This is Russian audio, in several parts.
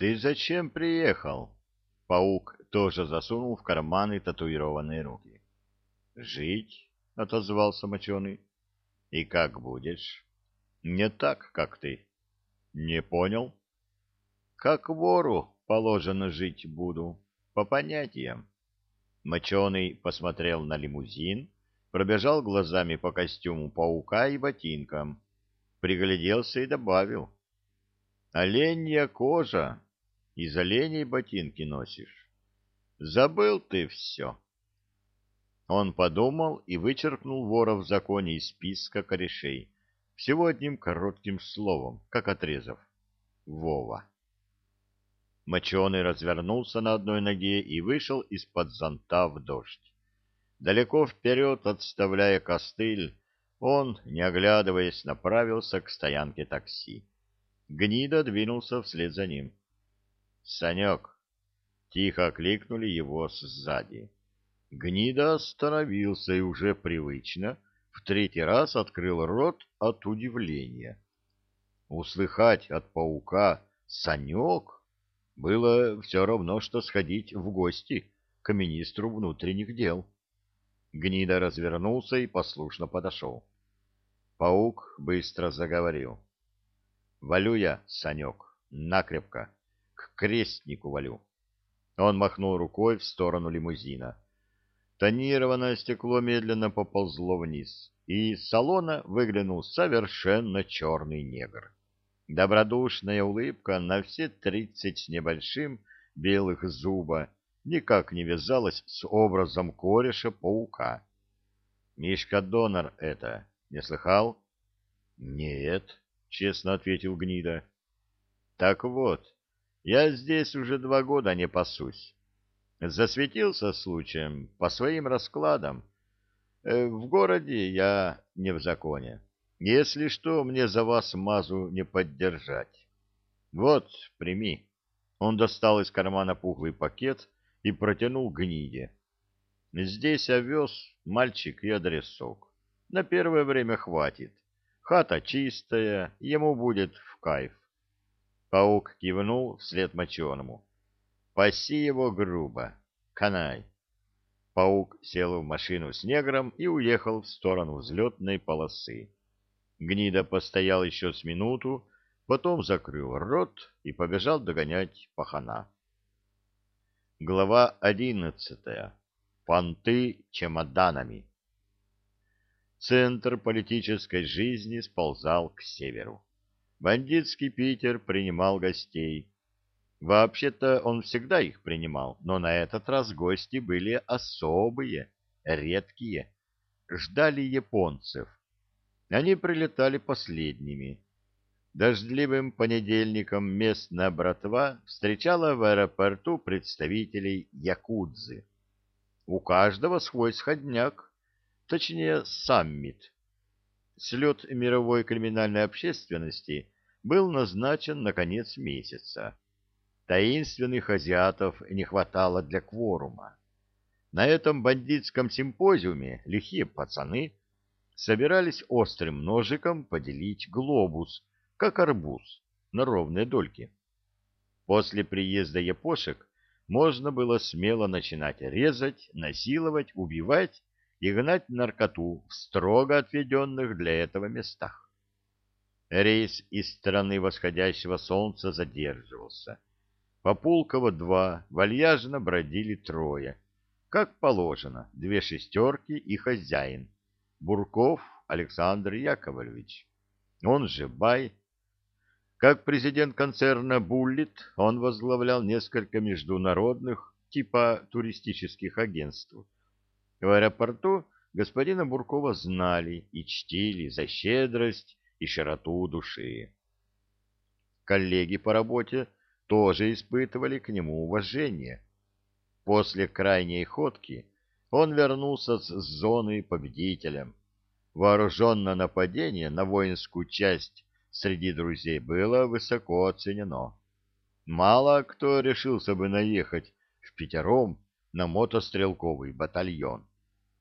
ты зачем приехал? Паук тоже засунул в карманы татуированные руки. Жить, отозвался моченый. И как будешь? Не так, как ты. Не понял? Как вору положено жить буду, по понятиям. Моченый посмотрел на лимузин, пробежал глазами по костюму паука и ботинкам, пригляделся и добавил. Оленья кожа, из оленей ботинки носишь. Забыл ты все. Он подумал и вычеркнул вора в законе из списка корешей, всего одним коротким словом, как отрезав. Вова. Моченый развернулся на одной ноге и вышел из-под зонта в дождь. Далеко вперед, отставляя костыль, он, не оглядываясь, направился к стоянке такси. Гнида двинулся вслед за ним. «Санек!» — тихо окликнули его сзади. Гнида остановился и уже привычно в третий раз открыл рот от удивления. Услыхать от паука «Санек» было все равно, что сходить в гости к министру внутренних дел. Гнида развернулся и послушно подошел. Паук быстро заговорил. «Валю я, Санек, накрепко, к крестнику валю». Он махнул рукой в сторону лимузина. Тонированное стекло медленно поползло вниз, и из салона выглянул совершенно черный негр. Добродушная улыбка на все тридцать с небольшим белых зуба никак не вязалась с образом кореша-паука. Мишка-донор это, не слыхал? Нет, честно ответил гнида. Так вот, я здесь уже два года не пасусь. Засветился случаем по своим раскладам. Э, в городе я не в законе. Если что, мне за вас мазу не поддержать. Вот, прими. Он достал из кармана пухлый пакет и протянул гниде. Здесь овес, мальчик и адресок. На первое время хватит. Хата чистая, ему будет в кайф. Паук кивнул вслед моченому. Паси его грубо. Канай. Паук сел в машину с негром и уехал в сторону взлетной полосы. Гнида постоял еще с минуту, потом закрыл рот и побежал догонять пахана. Глава одиннадцатая. Понты чемоданами. Центр политической жизни сползал к северу. Бандитский Питер принимал гостей. Вообще-то он всегда их принимал, но на этот раз гости были особые, редкие. Ждали японцев. Они прилетали последними. Дождливым понедельником местная братва встречала в аэропорту представителей Якудзы. У каждого свой сходняк точнее саммит. Слет мировой криминальной общественности был назначен на конец месяца. Таинственных азиатов не хватало для кворума. На этом бандитском симпозиуме лихие пацаны собирались острым ножиком поделить глобус, как арбуз, на ровные дольки. После приезда япошек можно было смело начинать резать, насиловать, убивать и гнать наркоту в строго отведенных для этого местах. Рейс из страны восходящего солнца задерживался. По Пулково-2 вальяжно бродили трое. Как положено, две шестерки и хозяин. Бурков Александр Яковлевич. Он же Бай. Как президент концерна «Буллит» он возглавлял несколько международных типа туристических агентств в аэропорту господина Буркова знали и чтили за щедрость и широту души. Коллеги по работе тоже испытывали к нему уважение. После крайней ходки он вернулся с зоны победителем. Вооруженное нападение на воинскую часть среди друзей было высоко оценено. Мало кто решился бы наехать в пятером на мотострелковый батальон.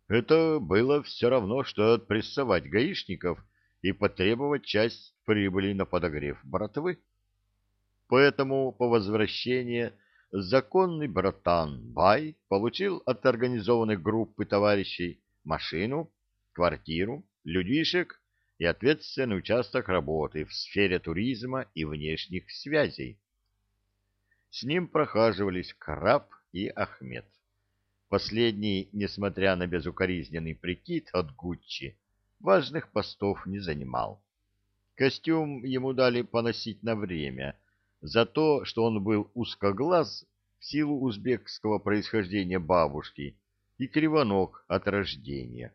Это было все равно, что отпрессовать гаишников и потребовать часть прибыли на подогрев братвы. Поэтому по возвращении законный братан Бай получил от организованной группы товарищей машину, квартиру, людишек и ответственный участок работы в сфере туризма и внешних связей. С ним прохаживались Краб и Ахмед. Последний, несмотря на безукоризненный прикид от Гуччи, важных постов не занимал. Костюм ему дали поносить на время за то, что он был узкоглаз в силу узбекского происхождения бабушки и кривоног от рождения.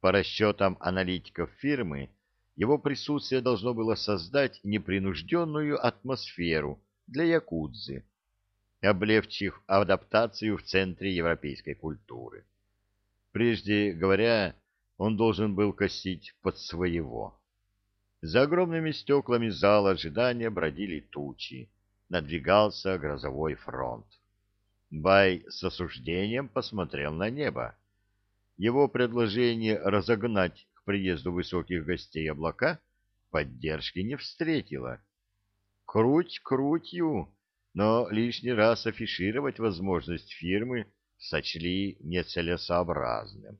По расчетам аналитиков фирмы, его присутствие должно было создать непринужденную атмосферу для якудзы, облегчив адаптацию в центре европейской культуры. Прежде говоря, он должен был косить под своего. За огромными стеклами зала ожидания бродили тучи, надвигался грозовой фронт. Бай с осуждением посмотрел на небо его предложение разогнать к приезду высоких гостей облака поддержки не встретило. Круть крутью, но лишний раз афишировать возможность фирмы сочли нецелесообразным.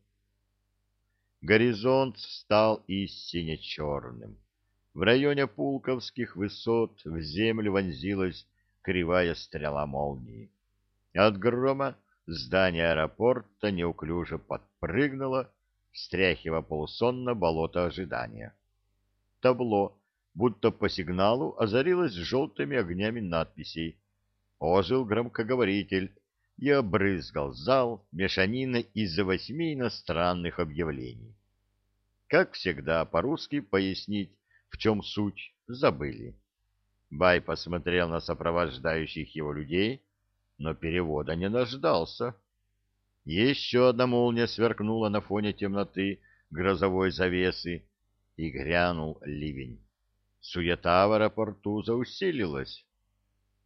Горизонт стал истинно черным. В районе Пулковских высот в землю вонзилась кривая стрела молнии. От грома Здание аэропорта неуклюже подпрыгнуло, встряхивая полусонно болото ожидания. Табло, будто по сигналу, озарилось желтыми огнями надписей. Ожил громкоговоритель и обрызгал зал мешаниной из восьми иностранных объявлений. Как всегда, по-русски пояснить, в чем суть, забыли. Бай посмотрел на сопровождающих его людей, но перевода не дождался. Еще одна молния сверкнула на фоне темноты грозовой завесы, и грянул ливень. Суета в аэропорту заусилилась.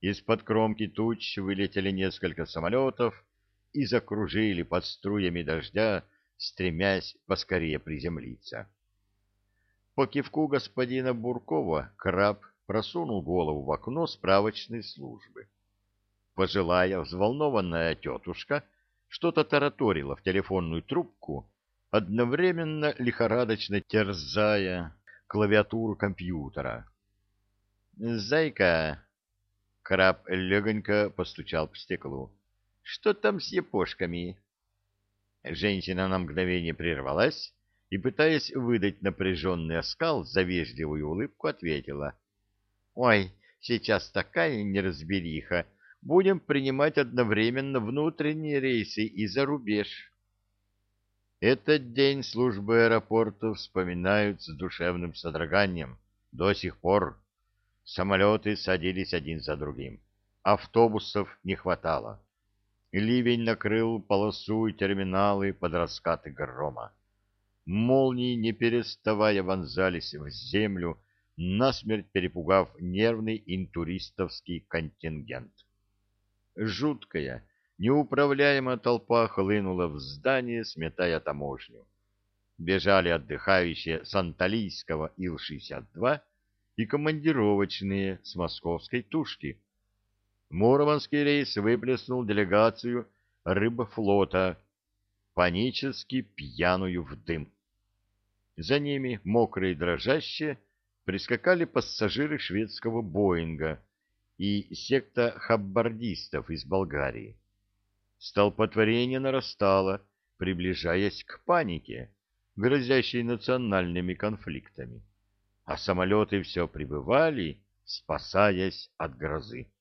Из-под кромки туч вылетели несколько самолетов и закружили под струями дождя, стремясь поскорее приземлиться. По кивку господина Буркова краб просунул голову в окно справочной службы. Пожилая, взволнованная тетушка что-то тараторила в телефонную трубку, одновременно лихорадочно терзая клавиатуру компьютера. «Зайка!» — краб легонько постучал по стеклу. «Что там с епошками?» Женщина на мгновение прервалась и, пытаясь выдать напряженный оскал за вежливую улыбку, ответила. «Ой, сейчас такая неразбериха, будем принимать одновременно внутренние рейсы и за рубеж. Этот день службы аэропорта вспоминают с душевным содроганием. До сих пор самолеты садились один за другим. Автобусов не хватало. Ливень накрыл полосу и терминалы под раскаты грома. Молнии, не переставая, вонзались в землю, насмерть перепугав нервный интуристовский контингент. Жуткая, неуправляемая толпа хлынула в здание, сметая таможню. Бежали отдыхающие с Анталийского Ил-62 и командировочные с московской тушки. Мурманский рейс выплеснул делегацию рыбофлота, панически пьяную в дым. За ними, мокрые и дрожащие, прискакали пассажиры шведского «Боинга», и секта хаббардистов из Болгарии. Столпотворение нарастало, приближаясь к панике, грозящей национальными конфликтами, а самолеты все прибывали, спасаясь от грозы.